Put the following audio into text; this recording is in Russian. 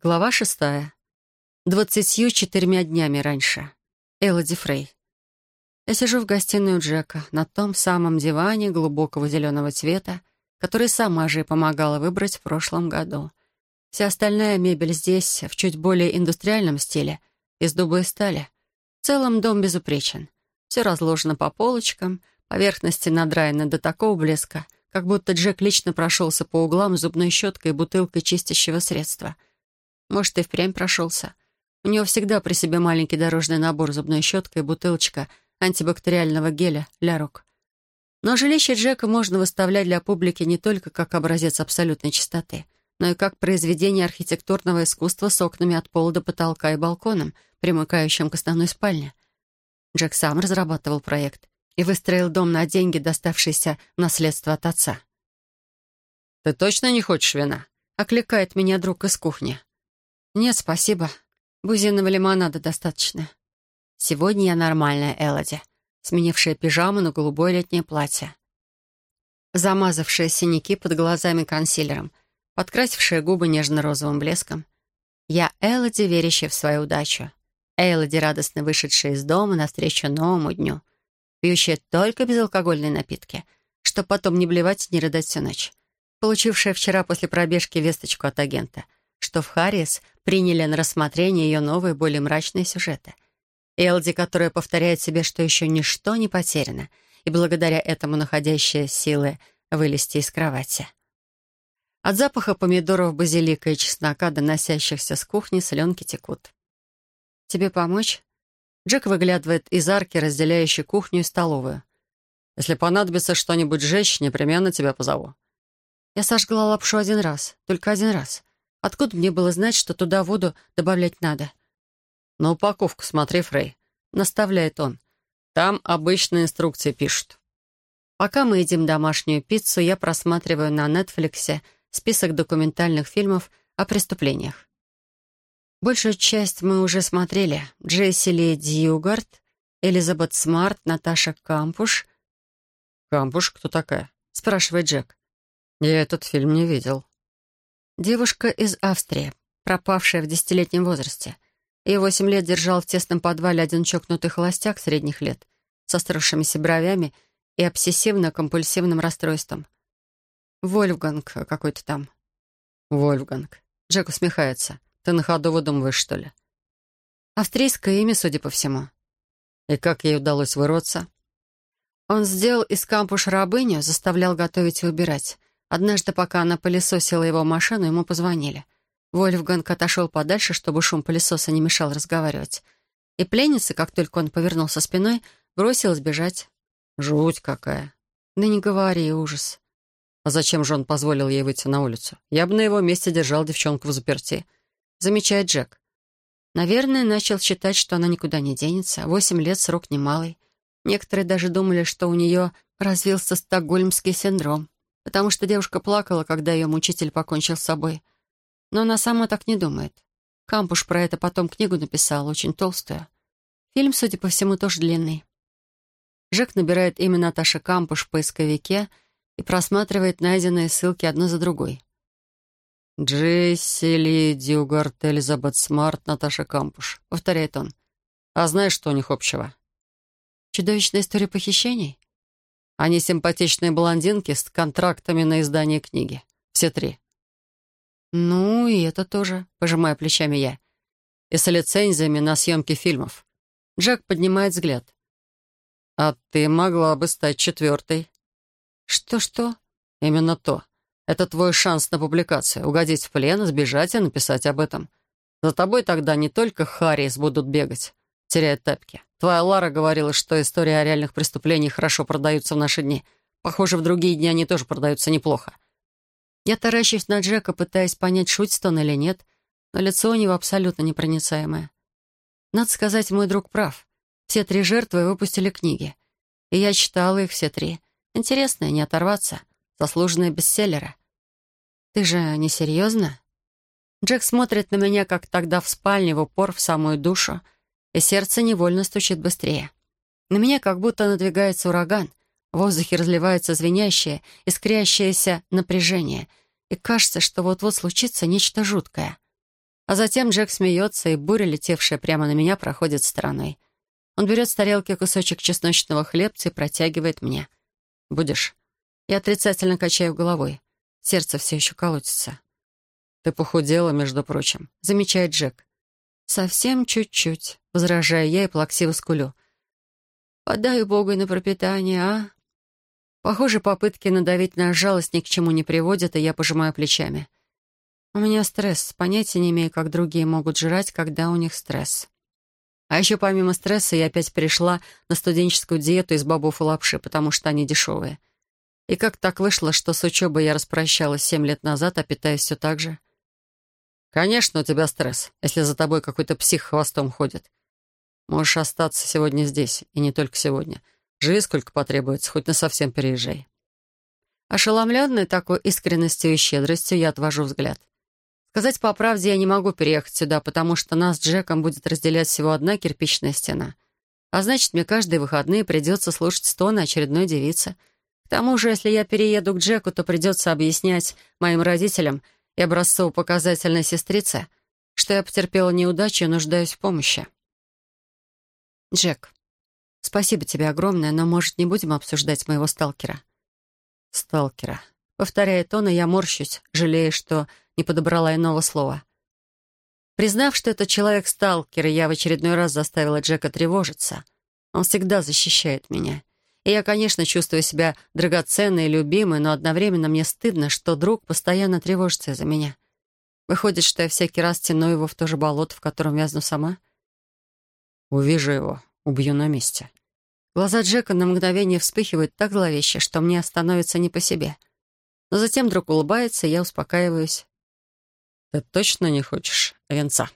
Глава шестая. Двадцатью четырьмя днями раньше. Элоди Фрей. Я сижу в гостиной у Джека, на том самом диване глубокого зеленого цвета, который сама же и помогала выбрать в прошлом году. Вся остальная мебель здесь в чуть более индустриальном стиле, из дуба и стали. В целом дом безупречен. Все разложено по полочкам, поверхности надраены до такого блеска, как будто Джек лично прошелся по углам зубной щеткой и бутылкой чистящего средства — может, и впрямь прошелся. У него всегда при себе маленький дорожный набор зубной щеткой и бутылочка антибактериального геля «Ля Рок». Но жилище Джека можно выставлять для публики не только как образец абсолютной чистоты, но и как произведение архитектурного искусства с окнами от пола до потолка и балконом, примыкающим к основной спальне. Джек сам разрабатывал проект и выстроил дом на деньги, доставшиеся в наследство от отца. «Ты точно не хочешь вина?» — окликает меня друг из кухни. «Нет, спасибо. Бузинного лимонада достаточно. Сегодня я нормальная Элоди, сменившая пижаму на голубое летнее платье. Замазавшая синяки под глазами консилером, подкрасившая губы нежно-розовым блеском. Я Элоди, верящая в свою удачу. Элоди, радостно вышедшая из дома навстречу новому дню, пьющая только безалкогольные напитки, чтобы потом не блевать и не рыдать всю ночь. Получившая вчера после пробежки весточку от агента — что в Харрис приняли на рассмотрение ее новые, более мрачные сюжеты. Элди, которая повторяет себе, что еще ничто не потеряно, и благодаря этому находящая силы вылезти из кровати. От запаха помидоров, базилика и чеснока, доносящихся с кухни, соленки текут. «Тебе помочь?» Джек выглядывает из арки, разделяющей кухню и столовую. «Если понадобится что-нибудь сжечь, непременно тебя позову». Я сожгла лапшу один раз, только один раз. Откуда мне было знать, что туда воду добавлять надо? «На упаковку смотри, Фрей», — наставляет он. «Там обычные инструкции пишут». Пока мы едим домашнюю пиццу, я просматриваю на Нетфликсе список документальных фильмов о преступлениях. Большую часть мы уже смотрели. Джейси Ли Дьюгард, Элизабет Смарт, Наташа Кампуш. «Кампуш? Кто такая?» — спрашивает Джек. «Я этот фильм не видел». Девушка из Австрии, пропавшая в десятилетнем возрасте. Ее восемь лет держал в тесном подвале один чокнутый холостяк средних лет со сросшимися бровями и обсессивно-компульсивным расстройством. Вольфганг какой-то там. Вольфганг. Джек усмехается. Ты на ходу выдумываешь, что ли? Австрийское имя, судя по всему. И как ей удалось вырваться? Он сделал из кампуш рабыню, заставлял готовить и убирать. Однажды, пока она пылесосила его машину, ему позвонили. Вольфганг отошел подальше, чтобы шум пылесоса не мешал разговаривать. И пленница, как только он повернулся спиной, бросилась бежать. «Жуть какая!» «Да не говори, ужас!» «А зачем же он позволил ей выйти на улицу? Я бы на его месте держал девчонку в заперти», — замечает Джек. Наверное, начал считать, что она никуда не денется. Восемь лет — срок немалый. Некоторые даже думали, что у нее развился стокгольмский синдром потому что девушка плакала, когда ее мучитель покончил с собой. Но она сама так не думает. Кампуш про это потом книгу написал, очень толстую. Фильм, судя по всему, тоже длинный. Джек набирает имя Наташи Кампуш в поисковике и просматривает найденные ссылки одну за другой. «Джейси Ли Дьюгард, Элизабет Смарт, Наташа Кампуш», — повторяет он. «А знаешь, что у них общего?» «Чудовищная история похищений?» Они симпатичные блондинки с контрактами на издание книги. Все три. «Ну, и это тоже», — пожимаю плечами я. «И с лицензиями на съемки фильмов». Джек поднимает взгляд. «А ты могла бы стать четвертой». «Что-что?» «Именно то. Это твой шанс на публикацию. Угодить в плен, сбежать и написать об этом. За тобой тогда не только Харрис будут бегать, теряя тапки. Твоя Лара говорила, что истории о реальных преступлениях хорошо продаются в наши дни. Похоже, в другие дни они тоже продаются неплохо. Я таращусь на Джека, пытаясь понять, шутит он или нет, но лицо у него абсолютно непроницаемое. Надо сказать, мой друг прав. Все три жертвы выпустили книги. И я читала их все три. Интересные, не оторваться. Заслуженные бестселлеры. Ты же не серьезно? Джек смотрит на меня, как тогда в спальне, в упор, в самую душу — и сердце невольно стучит быстрее. На меня как будто надвигается ураган. В воздухе разливается звенящее, искрящееся напряжение, и кажется, что вот-вот случится нечто жуткое. А затем Джек смеется, и буря, летевшая прямо на меня, проходит стороной. Он берет с тарелки кусочек чесночного хлебца и протягивает мне. «Будешь?» Я отрицательно качаю головой. Сердце все еще колотится. «Ты похудела, между прочим», — замечает Джек. «Совсем чуть-чуть», — возражаю я и плаксиво скулю. «Подай Богу на пропитание, а?» Похоже, попытки надавить на жалость ни к чему не приводят, и я пожимаю плечами. У меня стресс. Понятия не имею, как другие могут жрать, когда у них стресс. А еще помимо стресса я опять перешла на студенческую диету из бобов и лапши, потому что они дешевые. И как так вышло, что с учебой я распрощалась семь лет назад, а питаюсь все так же? «Конечно, у тебя стресс, если за тобой какой-то псих хвостом ходит. Можешь остаться сегодня здесь, и не только сегодня. Живи сколько потребуется, хоть на совсем переезжай». Ошеломленный такой искренностью и щедростью, я отвожу взгляд. Сказать по правде, я не могу переехать сюда, потому что нас с Джеком будет разделять всего одна кирпичная стена. А значит, мне каждые выходные придется слушать стоны очередной девицы. К тому же, если я перееду к Джеку, то придется объяснять моим родителям и образцово-показательной сестрице, что я потерпела неудачу и нуждаюсь в помощи. Джек, спасибо тебе огромное, но, может, не будем обсуждать моего сталкера? Сталкера. Повторяет он, и я морщусь, жалея, что не подобрала иного слова. Признав, что этот человек-сталкер, я в очередной раз заставила Джека тревожиться. Он всегда защищает меня. И я, конечно, чувствую себя драгоценной и любимой, но одновременно мне стыдно, что друг постоянно тревожится за меня. Выходит, что я всякий раз тяну его в то же болото, в котором вязну сама. Увижу его, убью на месте. Глаза Джека на мгновение вспыхивают так зловеще, что мне становится не по себе. Но затем друг улыбается, и я успокаиваюсь. «Ты точно не хочешь венца?»